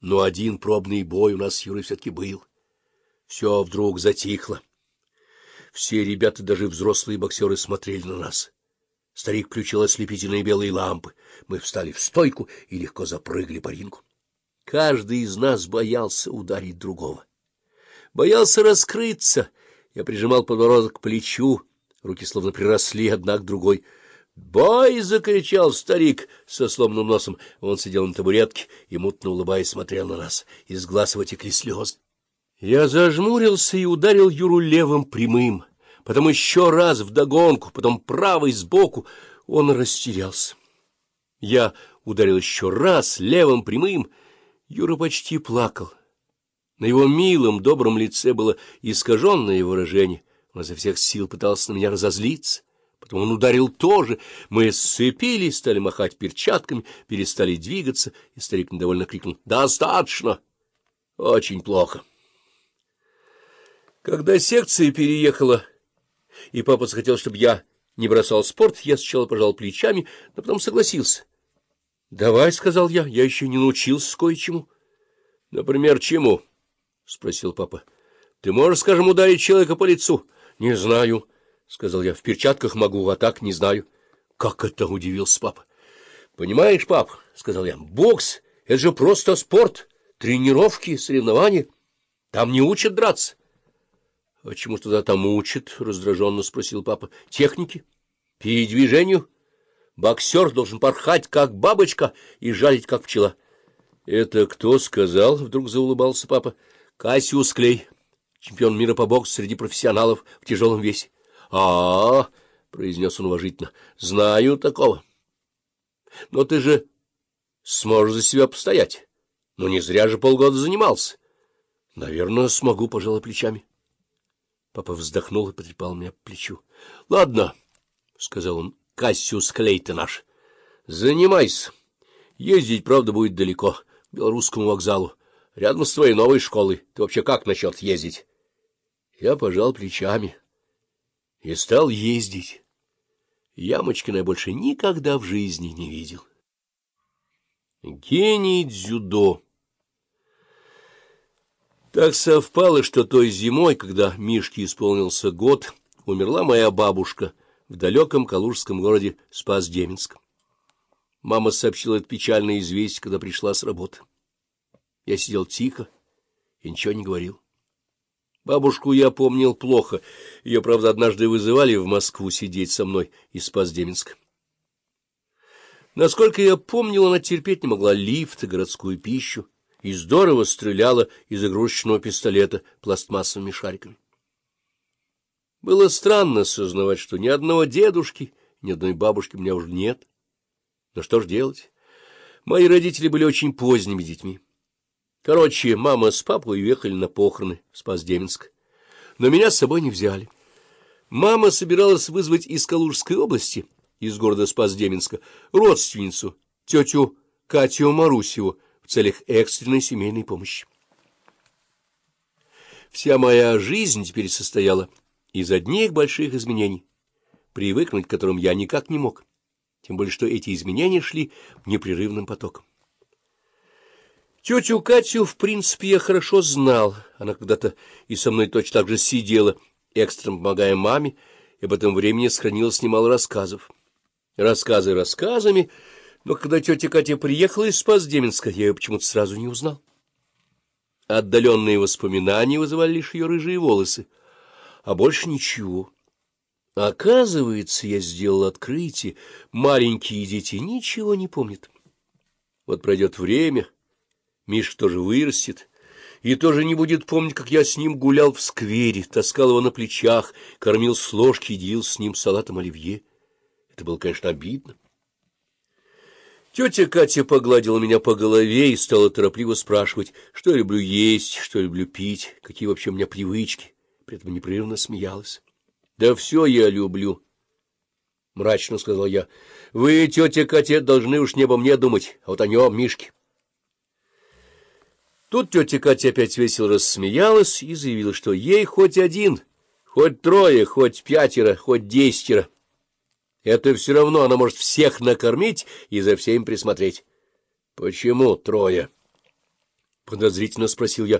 Но один пробный бой у нас с Юрой все-таки был. Все вдруг затихло. Все ребята, даже взрослые боксеры, смотрели на нас. Старик включил ослепительные белые лампы. Мы встали в стойку и легко запрыгали по рингу. Каждый из нас боялся ударить другого. Боялся раскрыться. Я прижимал подбородок к плечу. Руки словно приросли одна к другой. «Бой!» — закричал старик со сломанным носом. Он сидел на табуретке и, мутно улыбаясь, смотрел на нас. Из глаз его текли слезы. Я зажмурился и ударил Юру левым прямым, потом еще раз вдогонку, потом правой сбоку. Он растерялся. Я ударил еще раз левым прямым. Юра почти плакал. На его милом, добром лице было искаженное выражение. Он изо всех сил пытался на меня разозлиться. Потом он ударил тоже. Мы сцепились, стали махать перчатками, перестали двигаться, и старик недовольно крикнул «Достаточно!» Очень плохо. Когда секция переехала, и папа захотел, чтобы я не бросал спорт, я сначала пожал плечами, но потом согласился. — Давай, — сказал я, — я еще не научился кое-чему. — Например, чему? — спросил папа. — Ты можешь, скажем, ударить человека по лицу? — Не знаю, — сказал я. — В перчатках могу, а так не знаю. — Как это? — удивился папа. — Понимаешь, пап, — сказал я, — бокс — это же просто спорт, тренировки, соревнования. Там не учат драться. — А чему тогда там учат? — раздраженно спросил папа. — Техники? Передвижению? Боксер должен порхать, как бабочка, и жалить, как пчела. — Это кто сказал? — вдруг заулыбался папа. — Кассиус Клей, чемпион мира по боксу среди профессионалов в тяжелом весе. — А-а-а! — произнес он уважительно. — Знаю такого. — Но ты же сможешь за себя постоять. Ну, не зря же полгода занимался. — Наверное, смогу, — пожалуй, плечами. Папа вздохнул и потрепал меня по плечу. — Ладно, — сказал он, — Кассиус Клей-то наш. — Занимайся. Ездить, правда, будет далеко, к Белорусскому вокзалу, рядом с твоей новой школой. Ты вообще как насчет ездить? Я пожал плечами и стал ездить. Ямочкина я больше никогда в жизни не видел. Гений дзюдо так совпало, что той зимой, когда Мишке исполнился год, умерла моя бабушка в далеком калужском городе Спас-Деменском. Мама сообщила это печальное известие, когда пришла с работы. Я сидел тихо и ничего не говорил. Бабушку я помнил плохо. Ее, правда, однажды вызывали в Москву сидеть со мной из Спас-Деменска. Насколько я помнил, она терпеть не могла лифт и городскую пищу и здорово стреляла из игрушечного пистолета пластмассовыми шариками. Было странно сознавать, что ни одного дедушки, ни одной бабушки у меня уже нет. Но что ж делать? Мои родители были очень поздними детьми. Короче, мама с папой уехали на похороны в Спас-Деменск, но меня с собой не взяли. Мама собиралась вызвать из Калужской области, из города Спас-Деменска, родственницу, тетю Катю Марусеву, целях экстренной семейной помощи. Вся моя жизнь теперь состояла из одних больших изменений, привыкнуть к которым я никак не мог, тем более что эти изменения шли непрерывным потоком. Тетю Катю, в принципе, я хорошо знал. Она когда-то и со мной точно так же сидела, экстренно помогая маме, и об этом времени сохранилось немало рассказов. Рассказы рассказами, но когда тетя Катя приехала из Спасдеменска, я ее почему-то сразу не узнал. Отдаленные воспоминания вызывали лишь ее рыжие волосы, а больше ничего. Оказывается, я сделал открытие, маленькие дети ничего не помнят. Вот пройдет время, Миш тоже вырастет, и тоже не будет помнить, как я с ним гулял в сквере, таскал его на плечах, кормил с ложки и делился с ним салатом оливье. Это было, конечно, обидно. Тетя Катя погладила меня по голове и стала торопливо спрашивать, что я люблю есть, что я люблю пить, какие вообще у меня привычки. При этом непрерывно смеялась. — Да все я люблю, — мрачно сказал я. — Вы, тетя Катя, должны уж не обо мне думать, а вот о нем, Мишке. Тут тетя Катя опять весело рассмеялась и заявила, что ей хоть один, хоть трое, хоть пятеро, хоть десятеро — это все равно она может всех накормить и за всем присмотреть. — Почему трое? подозрительно спросил я.